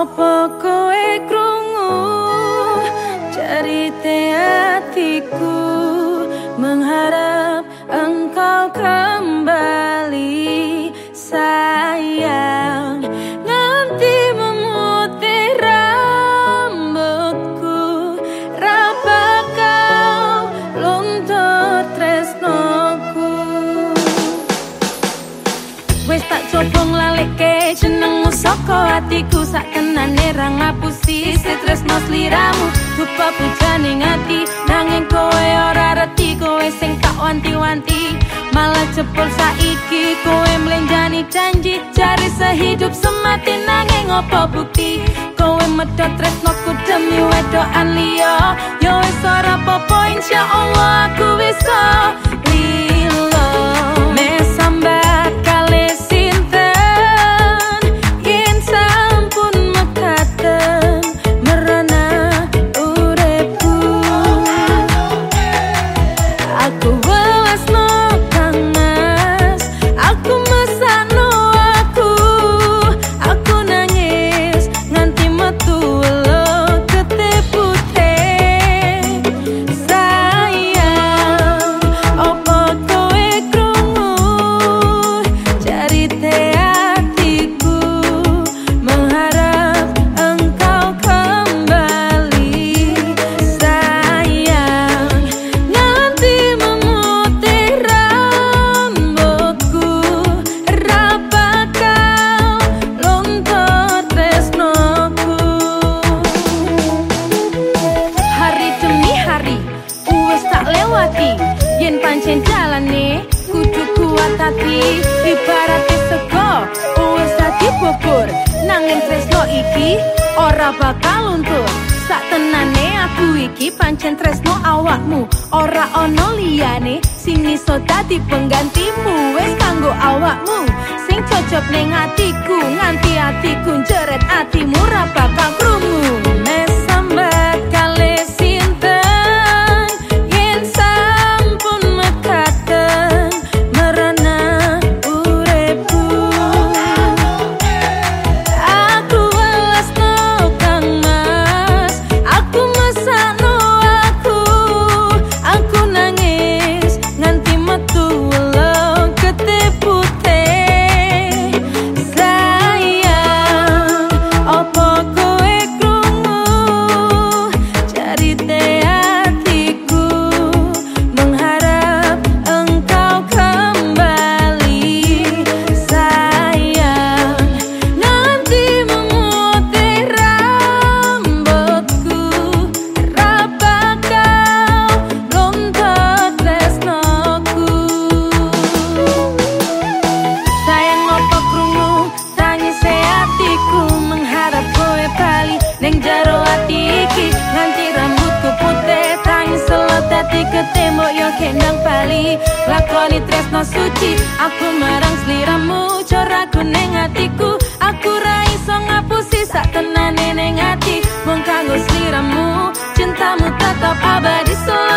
Pokok kowe krungu? Teatiku hatiku mengharap engkau kembali. Sayang nanti memutih rambutku. Raba kau luntur tresnoku? Wes tak copong saka hatiku sak tenane ra ngapusi. Tresno sliramu rupa pujane ngati. Nanging kowe ora reti kowe sing tak wanti-wanti. Malah cepol saiki kowe mlenjani janji. Cari sehidup semati nanging opo bukti? Kowe medhot tresno ku demi wedoan liya. Yo wis ora popo insyaallah aku bisa pancen jalane kudu kuat hati. Ibarat sego wis dadi bubur. Nanging tresno iki ora bakal luntur. Sak tenane aku iki pancen tresno awakmu. Ora ana liyane sing iso dadi penggantimu. Wis kanggo awakmu sing cocok ning atiku kendang bali. Lakoni tresno suci aku marang sliramu coraku neng atiku aku ra iso ngapusi sak tenane neng ati. Mung kanggo sliramu cintamu tetap abadi selamanya